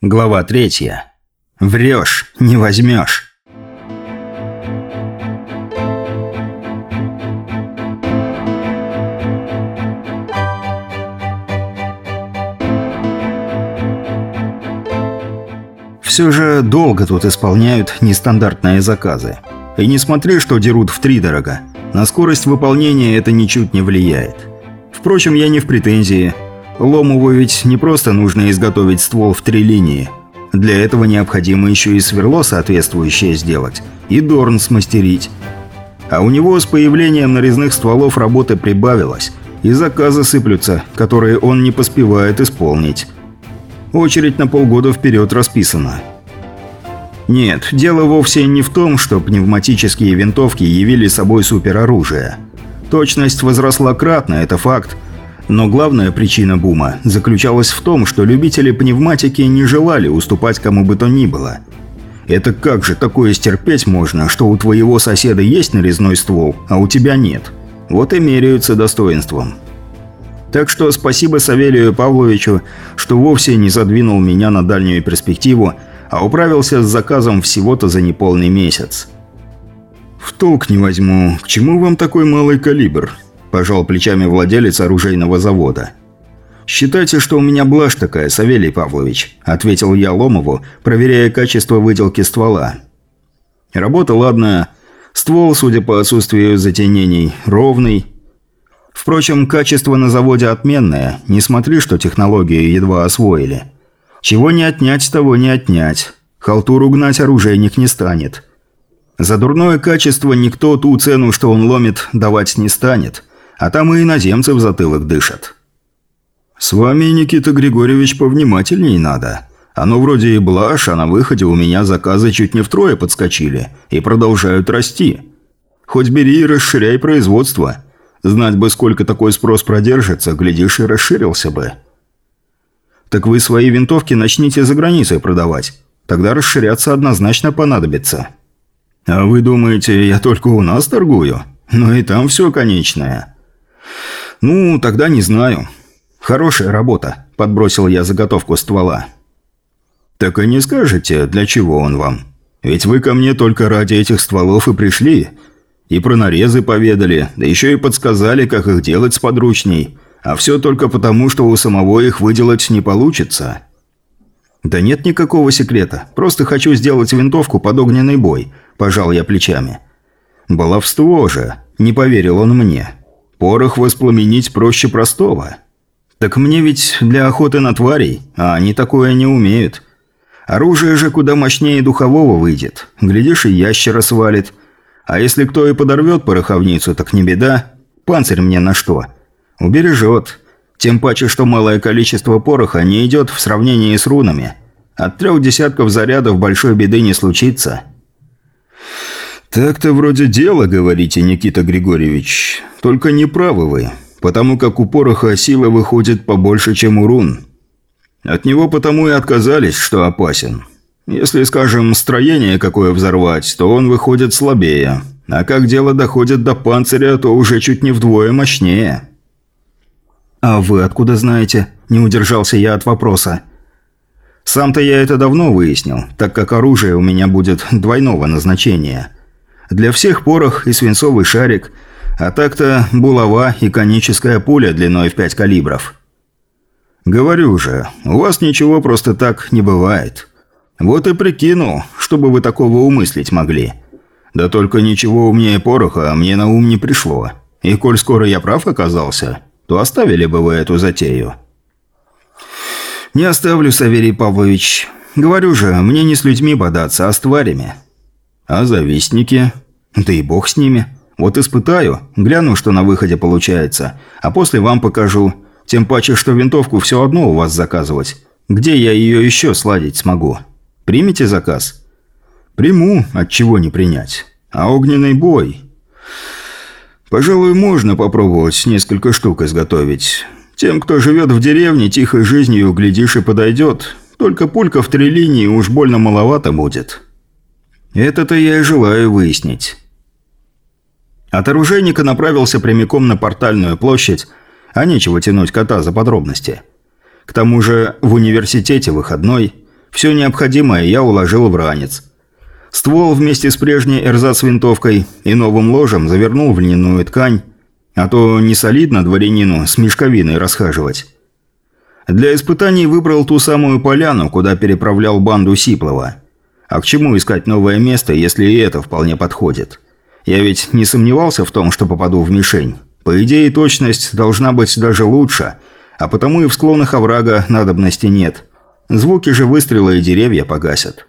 Глава третья. Врешь, не возьмешь. Все же долго тут исполняют нестандартные заказы. И не смотри, что дерут в три дорого. На скорость выполнения это ничуть не влияет. Впрочем, я не в претензии – Ломову ведь не просто нужно изготовить ствол в три линии. Для этого необходимо еще и сверло соответствующее сделать, и дорн смастерить. А у него с появлением нарезных стволов работы прибавилось, и заказы сыплются, которые он не поспевает исполнить. Очередь на полгода вперед расписана. Нет, дело вовсе не в том, что пневматические винтовки явили собой супероружие. Точность возросла кратно, это факт – но главная причина бума заключалась в том, что любители пневматики не желали уступать кому бы то ни было. Это как же такое стерпеть можно, что у твоего соседа есть нарезной ствол, а у тебя нет? Вот и меряются достоинством. Так что спасибо Савелию Павловичу, что вовсе не задвинул меня на дальнюю перспективу, а управился с заказом всего-то за неполный месяц. «В толк не возьму. К чему вам такой малый калибр?» – пожал плечами владелец оружейного завода. «Считайте, что у меня блажь такая, Савелий Павлович», – ответил я Ломову, проверяя качество выделки ствола. «Работа ладная. Ствол, судя по отсутствию затенений, ровный. Впрочем, качество на заводе отменное. Не смотри, что технологию едва освоили. Чего не отнять, того не отнять. Халтуру гнать оружейник не станет». За дурное качество никто ту цену, что он ломит, давать не станет а там и иноземцы в затылок дышат. С вами, Никита Григорьевич, повнимательней надо. Оно вроде и блажь, а на выходе у меня заказы чуть не втрое подскочили и продолжают расти. Хоть бери и расширяй производство. Знать бы, сколько такой спрос продержится, глядишь, и расширился бы. Так вы свои винтовки начните за границей продавать. Тогда расширяться однозначно понадобится. А вы думаете, я только у нас торгую? Ну и там все конечное. «Ну, тогда не знаю. Хорошая работа», – подбросил я заготовку ствола. «Так и не скажете, для чего он вам? Ведь вы ко мне только ради этих стволов и пришли. И про нарезы поведали, да еще и подсказали, как их делать с подручней. А все только потому, что у самого их выделать не получится». «Да нет никакого секрета. Просто хочу сделать винтовку под огненный бой», – пожал я плечами. «Баловство же», – не поверил он мне. Порох воспламенить проще простого. Так мне ведь для охоты на тварей, а они такое не умеют. Оружие же куда мощнее духового выйдет. Глядишь, и ящера свалит. А если кто и подорвет пороховницу, так не беда. Панцирь мне на что? Убережет. Тем паче, что малое количество пороха не идет в сравнении с рунами. От трех десятков зарядов большой беды не случится. «Так-то вроде дело, говорите, Никита Григорьевич. Только не правы вы, потому как у пороха сила выходит побольше, чем у рун. От него потому и отказались, что опасен. Если, скажем, строение какое взорвать, то он выходит слабее. А как дело доходит до панциря, то уже чуть не вдвое мощнее». «А вы откуда знаете?» – не удержался я от вопроса. «Сам-то я это давно выяснил, так как оружие у меня будет двойного назначения – для всех порох и свинцовый шарик, а так-то булава и коническая пуля длиной в 5 калибров. Говорю же, у вас ничего просто так не бывает. Вот и прикинул, чтобы вы такого умыслить могли. Да только ничего умнее пороха мне на ум не пришло. И коль скоро я прав оказался, то оставили бы вы эту затею. Не оставлю, Саверий Павлович. Говорю же, мне не с людьми бодаться, а с тварями. А завистники? Да и бог с ними. Вот испытаю, гляну, что на выходе получается, а после вам покажу. Тем паче, что винтовку все одно у вас заказывать. Где я ее еще сладить смогу? Примите заказ? Приму, от чего не принять. А огненный бой? Пожалуй, можно попробовать несколько штук изготовить. Тем, кто живет в деревне, тихой жизнью, глядишь и подойдет. Только пулька в три линии уж больно маловато будет. Это-то я и желаю выяснить. От оружейника направился прямиком на портальную площадь, а нечего тянуть кота за подробности. К тому же в университете выходной, Все необходимое я уложил в ранец. Ствол вместе с прежней эрзац-винтовкой и новым ложем завернул в льняную ткань, а то не солидно дворянину с мешковиной расхаживать. Для испытаний выбрал ту самую поляну, куда переправлял банду Сиплова. А к чему искать новое место, если и это вполне подходит? Я ведь не сомневался в том, что попаду в мишень. По идее, точность должна быть даже лучше, а потому и в склонах оврага надобности нет. Звуки же выстрела и деревья погасят.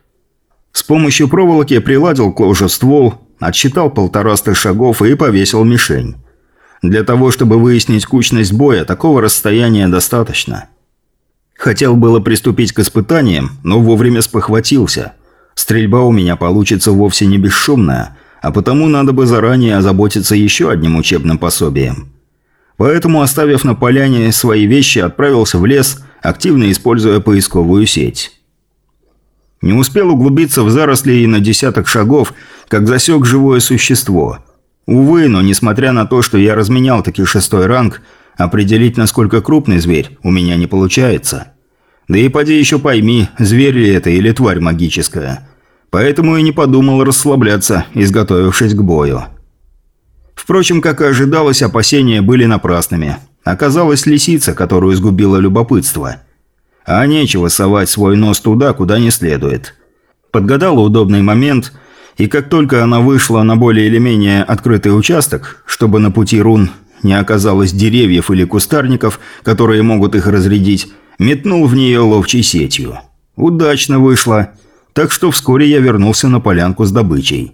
С помощью проволоки приладил к ствол, отсчитал полтораста шагов и повесил мишень. Для того, чтобы выяснить кучность боя, такого расстояния достаточно. Хотел было приступить к испытаниям, но вовремя спохватился. Стрельба у меня получится вовсе не бесшумная – а потому надо бы заранее озаботиться еще одним учебным пособием. Поэтому, оставив на поляне свои вещи, отправился в лес, активно используя поисковую сеть. Не успел углубиться в заросли и на десяток шагов, как засек живое существо. Увы, но несмотря на то, что я разменял таки шестой ранг, определить, насколько крупный зверь, у меня не получается. Да и поди еще пойми, зверь ли это или тварь магическая – Поэтому и не подумал расслабляться, изготовившись к бою. Впрочем, как и ожидалось, опасения были напрасными. Оказалась лисица, которую сгубило любопытство. А нечего совать свой нос туда, куда не следует. Подгадала удобный момент, и как только она вышла на более или менее открытый участок, чтобы на пути рун не оказалось деревьев или кустарников, которые могут их разрядить, метнул в нее ловчей сетью. Удачно вышло – так что вскоре я вернулся на полянку с добычей.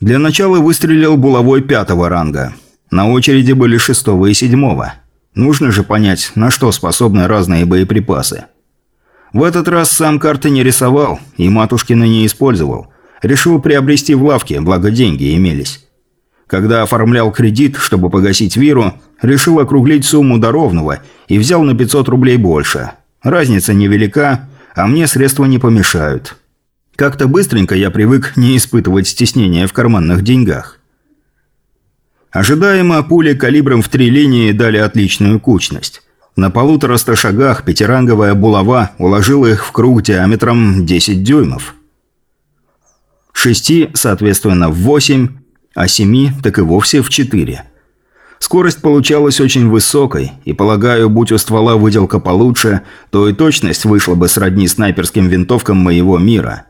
Для начала выстрелил булавой пятого ранга. На очереди были шестого и седьмого. Нужно же понять, на что способны разные боеприпасы. В этот раз сам карты не рисовал и матушкина не использовал. Решил приобрести в лавке, благо деньги имелись. Когда оформлял кредит, чтобы погасить виру, решил округлить сумму до ровного и взял на 500 рублей больше. Разница невелика, а мне средства не помешают. Как-то быстренько я привык не испытывать стеснения в карманных деньгах. Ожидаемо пули калибром в три линии дали отличную кучность. На полутораста шагах пятиранговая булава уложила их в круг диаметром 10 дюймов. Шести, соответственно, в 8, а семи так и вовсе в 4. Скорость получалась очень высокой, и, полагаю, будь у ствола выделка получше, то и точность вышла бы сродни снайперским винтовкам моего мира.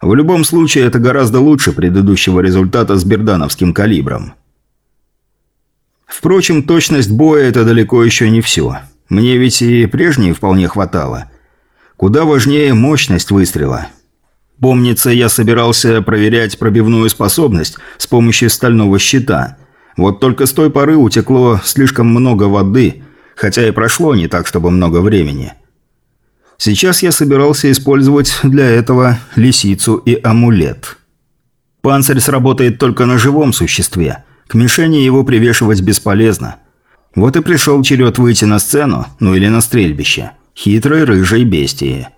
В любом случае, это гораздо лучше предыдущего результата с бердановским калибром. Впрочем, точность боя – это далеко еще не все. Мне ведь и прежней вполне хватало. Куда важнее мощность выстрела. Помнится, я собирался проверять пробивную способность с помощью стального щита – вот только с той поры утекло слишком много воды, хотя и прошло не так, чтобы много времени. Сейчас я собирался использовать для этого лисицу и амулет. Панцирь сработает только на живом существе. К мишени его привешивать бесполезно. Вот и пришел черед выйти на сцену, ну или на стрельбище. Хитрой рыжей бестии.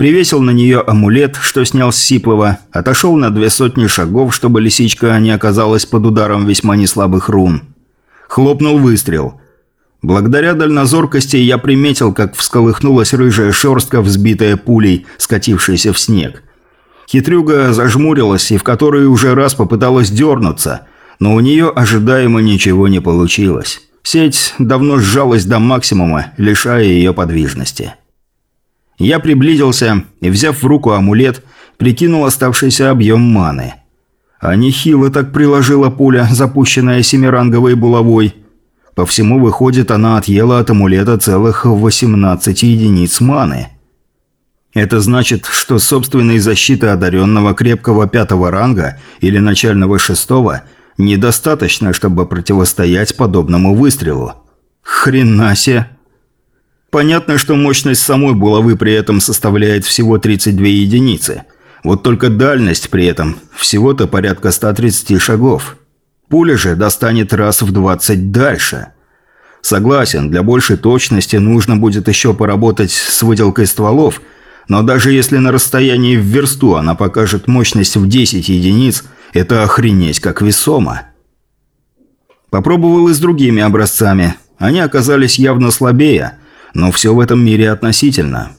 Привесил на нее амулет, что снял с Сиплова, отошел на две сотни шагов, чтобы лисичка не оказалась под ударом весьма неслабых рун. Хлопнул выстрел. Благодаря дальнозоркости я приметил, как всколыхнулась рыжая шерстка, взбитая пулей, скатившаяся в снег. Хитрюга зажмурилась и в которой уже раз попыталась дернуться, но у нее ожидаемо ничего не получилось. Сеть давно сжалась до максимума, лишая ее подвижности. Я приблизился и, взяв в руку амулет, прикинул оставшийся объем маны. А нехило так приложила пуля, запущенная семиранговой булавой. По всему выходит, она отъела от амулета целых 18 единиц маны. Это значит, что собственной защиты одаренного крепкого пятого ранга или начального шестого недостаточно, чтобы противостоять подобному выстрелу. Хрена себе! Понятно, что мощность самой булавы при этом составляет всего 32 единицы. Вот только дальность при этом всего-то порядка 130 шагов. Пуля же достанет раз в 20 дальше. Согласен, для большей точности нужно будет еще поработать с выделкой стволов, но даже если на расстоянии в версту она покажет мощность в 10 единиц, это охренеть как весомо. Попробовал и с другими образцами. Они оказались явно слабее – но все в этом мире относительно.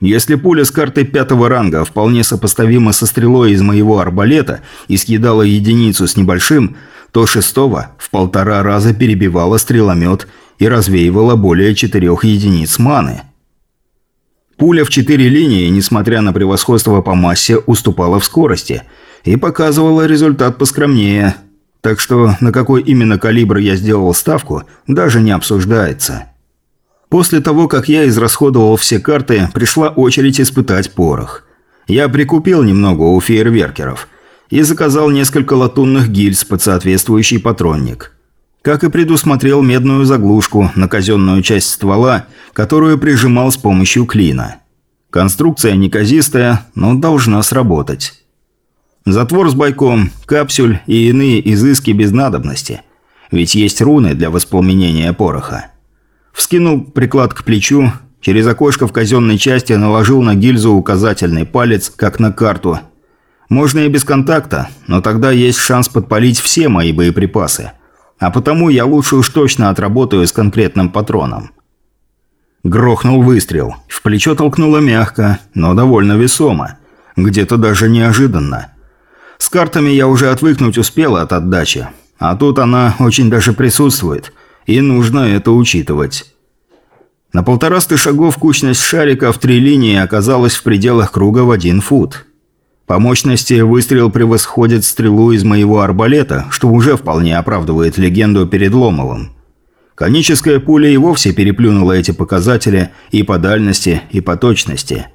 Если пуля с карты пятого ранга вполне сопоставима со стрелой из моего арбалета и съедала единицу с небольшим, то шестого в полтора раза перебивала стреломет и развеивала более четырех единиц маны. Пуля в четыре линии, несмотря на превосходство по массе, уступала в скорости и показывала результат поскромнее, так что на какой именно калибр я сделал ставку, даже не обсуждается. После того, как я израсходовал все карты, пришла очередь испытать порох. Я прикупил немного у фейерверкеров и заказал несколько латунных гильз под соответствующий патронник. Как и предусмотрел медную заглушку на казенную часть ствола, которую прижимал с помощью клина. Конструкция неказистая, но должна сработать. Затвор с бойком, капсюль и иные изыски без надобности. Ведь есть руны для воспламенения пороха. Вскинул приклад к плечу, через окошко в казенной части наложил на гильзу указательный палец, как на карту. Можно и без контакта, но тогда есть шанс подпалить все мои боеприпасы. А потому я лучше уж точно отработаю с конкретным патроном. Грохнул выстрел. В плечо толкнуло мягко, но довольно весомо. Где-то даже неожиданно. С картами я уже отвыкнуть успел от отдачи. А тут она очень даже присутствует – и нужно это учитывать. На полтораста шагов кучность шарика в три линии оказалась в пределах круга в один фут. По мощности выстрел превосходит стрелу из моего арбалета, что уже вполне оправдывает легенду перед Ломовым. Коническая пуля и вовсе переплюнула эти показатели и по дальности, и по точности.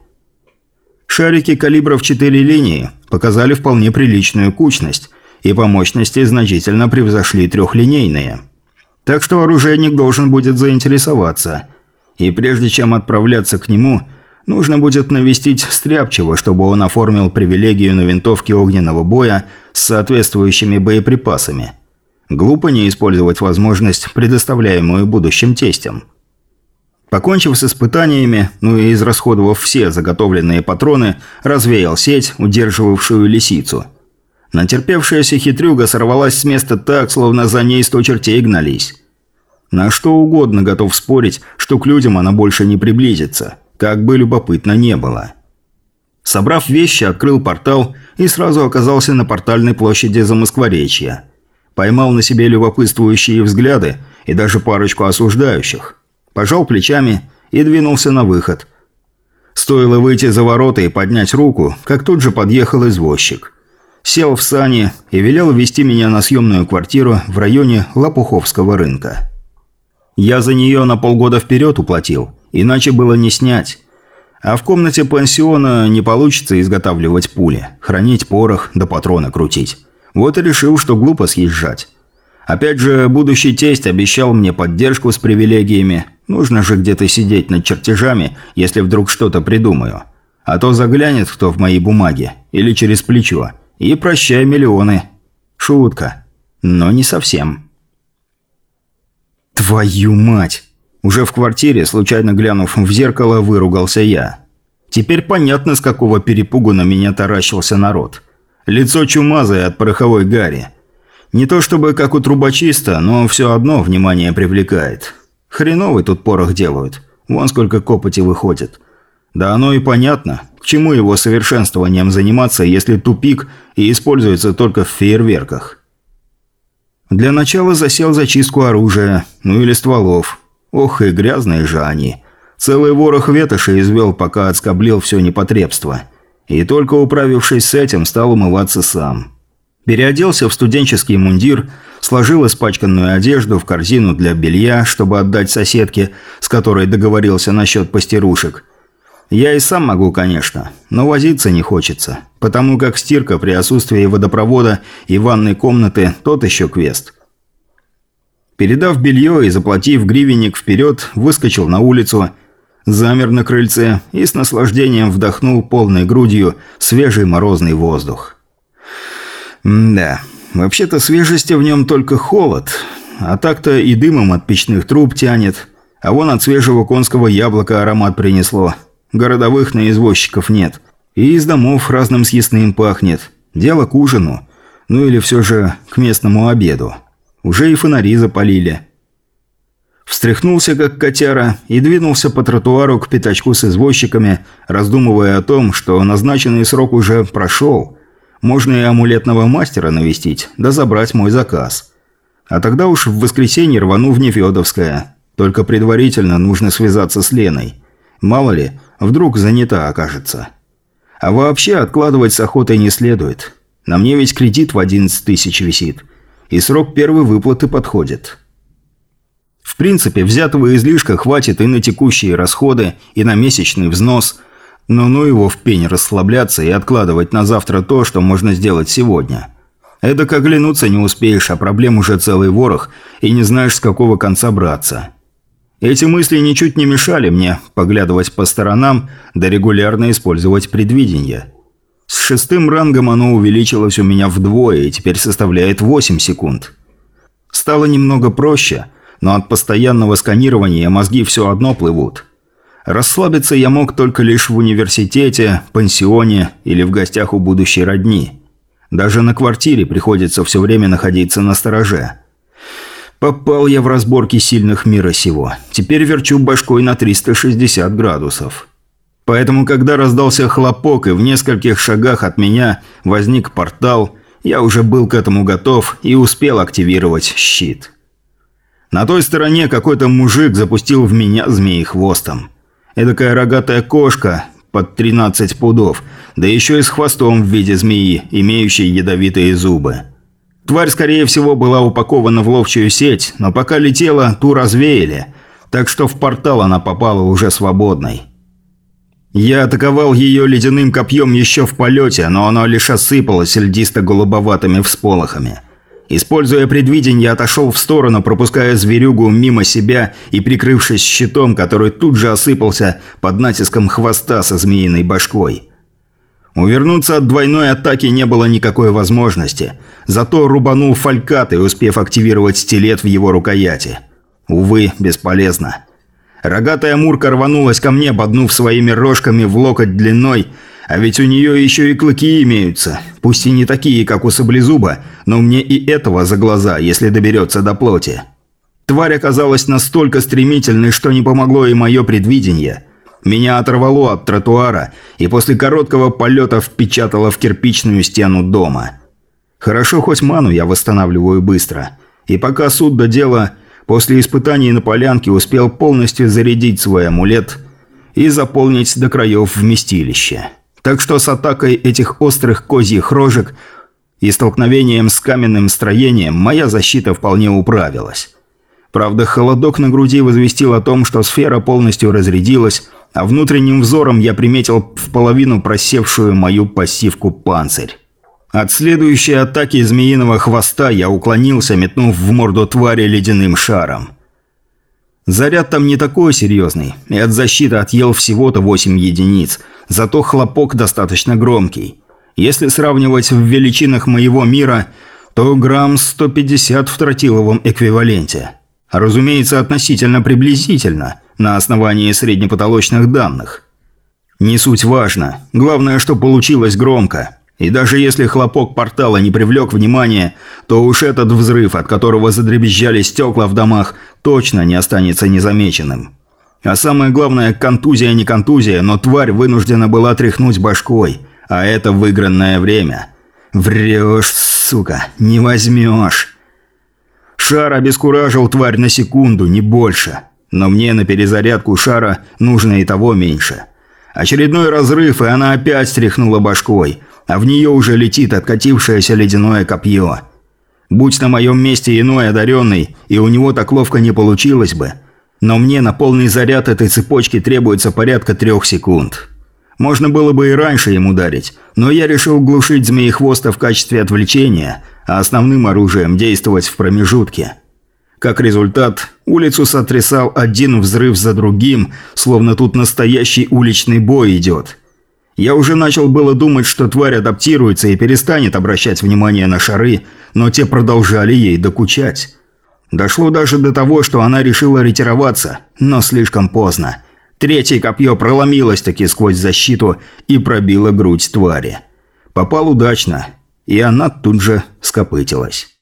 Шарики калибров 4 линии показали вполне приличную кучность, и по мощности значительно превзошли трехлинейные – так что оружейник должен будет заинтересоваться. И прежде чем отправляться к нему, нужно будет навестить Стряпчего, чтобы он оформил привилегию на винтовке огненного боя с соответствующими боеприпасами. Глупо не использовать возможность, предоставляемую будущим тестем. Покончив с испытаниями, ну и израсходовав все заготовленные патроны, развеял сеть, удерживавшую лисицу – Натерпевшаяся хитрюга сорвалась с места так, словно за ней сто чертей гнались. На что угодно готов спорить, что к людям она больше не приблизится, как бы любопытно не было. Собрав вещи, открыл портал и сразу оказался на портальной площади Замоскворечья. Поймал на себе любопытствующие взгляды и даже парочку осуждающих. Пожал плечами и двинулся на выход. Стоило выйти за ворота и поднять руку, как тут же подъехал извозчик – сел в сани и велел вести меня на съемную квартиру в районе Лопуховского рынка. Я за нее на полгода вперед уплатил, иначе было не снять. А в комнате пансиона не получится изготавливать пули, хранить порох да патроны крутить. Вот и решил, что глупо съезжать. Опять же, будущий тесть обещал мне поддержку с привилегиями. Нужно же где-то сидеть над чертежами, если вдруг что-то придумаю. А то заглянет кто в мои бумаги или через плечо – и прощай миллионы. Шутка. Но не совсем. Твою мать! Уже в квартире, случайно глянув в зеркало, выругался я. Теперь понятно, с какого перепугу на меня таращился народ. Лицо чумазое от пороховой гари. Не то чтобы как у трубочиста, но все одно внимание привлекает. Хреновый тут порох делают. Вон сколько копоти выходит. Да оно и понятно. К чему его совершенствованием заниматься, если тупик и используется только в фейерверках? Для начала засел зачистку оружия, ну или стволов. Ох и грязные же они. Целый ворох ветоши извел, пока отскоблил все непотребство. И только управившись с этим, стал умываться сам. Переоделся в студенческий мундир, сложил испачканную одежду в корзину для белья, чтобы отдать соседке, с которой договорился насчет постирушек – я и сам могу, конечно, но возиться не хочется, потому как стирка при отсутствии водопровода и ванной комнаты – тот еще квест. Передав белье и заплатив гривенник вперед, выскочил на улицу, замер на крыльце и с наслаждением вдохнул полной грудью свежий морозный воздух. Да, вообще-то свежести в нем только холод, а так-то и дымом от печных труб тянет, а вон от свежего конского яблока аромат принесло – Городовых на извозчиков нет. И из домов разным съестным пахнет. Дело к ужину. Ну или все же к местному обеду. Уже и фонари запалили. Встряхнулся, как котяра, и двинулся по тротуару к пятачку с извозчиками, раздумывая о том, что назначенный срок уже прошел. Можно и амулетного мастера навестить, да забрать мой заказ. А тогда уж в воскресенье рвану в Нефедовское. Только предварительно нужно связаться с Леной. Мало ли, вдруг занята окажется. А вообще откладывать с охотой не следует. На мне ведь кредит в 11 тысяч висит. И срок первой выплаты подходит. В принципе, взятого излишка хватит и на текущие расходы, и на месячный взнос. Но ну его в пень расслабляться и откладывать на завтра то, что можно сделать сегодня. Это как оглянуться не успеешь, а проблем уже целый ворох, и не знаешь, с какого конца браться. Эти мысли ничуть не мешали мне поглядывать по сторонам, да регулярно использовать предвидение. С шестым рангом оно увеличилось у меня вдвое и теперь составляет 8 секунд. Стало немного проще – но от постоянного сканирования мозги все одно плывут. Расслабиться я мог только лишь в университете, пансионе или в гостях у будущей родни. Даже на квартире приходится все время находиться на стороже. Попал я в разборки сильных мира сего. Теперь верчу башкой на 360 градусов. Поэтому, когда раздался хлопок и в нескольких шагах от меня возник портал, я уже был к этому готов и успел активировать щит. На той стороне какой-то мужик запустил в меня змеи хвостом. Эдакая рогатая кошка под 13 пудов, да еще и с хвостом в виде змеи, имеющей ядовитые зубы. Тварь, скорее всего, была упакована в ловчую сеть, но пока летела, ту развеяли, так что в портал она попала уже свободной. Я атаковал ее ледяным копьем еще в полете, но оно лишь осыпалось льдисто-голубоватыми всполохами. Используя предвидение, отошел в сторону, пропуская зверюгу мимо себя и прикрывшись щитом, который тут же осыпался под натиском хвоста со змеиной башкой. Увернуться от двойной атаки не было никакой возможности, зато рубанул фалькатой, успев активировать стилет в его рукояти. Увы, бесполезно. Рогатая мурка рванулась ко мне, боднув своими рожками в локоть длиной, а ведь у нее еще и клыки имеются. Пусть и не такие, как у саблезуба, но мне и этого за глаза, если доберется до плоти. Тварь оказалась настолько стремительной, что не помогло и мое предвидение. Меня оторвало от тротуара и после короткого полета впечатало в кирпичную стену дома. Хорошо, хоть ману я восстанавливаю быстро. И пока суд до дела, после испытаний на полянке успел полностью зарядить свой амулет и заполнить до краев вместилище. Так что с атакой этих острых козьих рожек и столкновением с каменным строением моя защита вполне управилась. Правда, холодок на груди возвестил о том, что сфера полностью разрядилась, а внутренним взором я приметил в половину просевшую мою пассивку «Панцирь». От следующей атаки змеиного хвоста я уклонился, метнув в морду твари ледяным шаром. Заряд там не такой серьезный, и от защиты отъел всего-то 8 единиц, зато хлопок достаточно громкий. Если сравнивать в величинах моего мира, то грамм 150 в тротиловом эквиваленте. Разумеется, относительно приблизительно, на основании среднепотолочных данных. Не суть важно, главное, что получилось громко. И даже если хлопок портала не привлек внимания, то уж этот взрыв, от которого задребезжали стекла в домах, точно не останется незамеченным. А самое главное, контузия не контузия, но тварь вынуждена была тряхнуть башкой, а это выигранное время. Врешь, сука, не возьмешь. Шар обескуражил тварь на секунду, не больше. Но мне на перезарядку шара нужно и того меньше. Очередной разрыв, и она опять стряхнула башкой – а в нее уже летит откатившееся ледяное копье. Будь на моем месте иной одаренный, и у него так ловко не получилось бы. Но мне на полный заряд этой цепочки требуется порядка трех секунд. Можно было бы и раньше им ударить, но я решил глушить змеехвоста в качестве отвлечения, а основным оружием действовать в промежутке. Как результат, улицу сотрясал один взрыв за другим, словно тут настоящий уличный бой идет – я уже начал было думать, что тварь адаптируется и перестанет обращать внимание на шары, но те продолжали ей докучать. Дошло даже до того, что она решила ретироваться, но слишком поздно. Третье копье проломилось таки сквозь защиту и пробило грудь твари. Попал удачно, и она тут же скопытилась.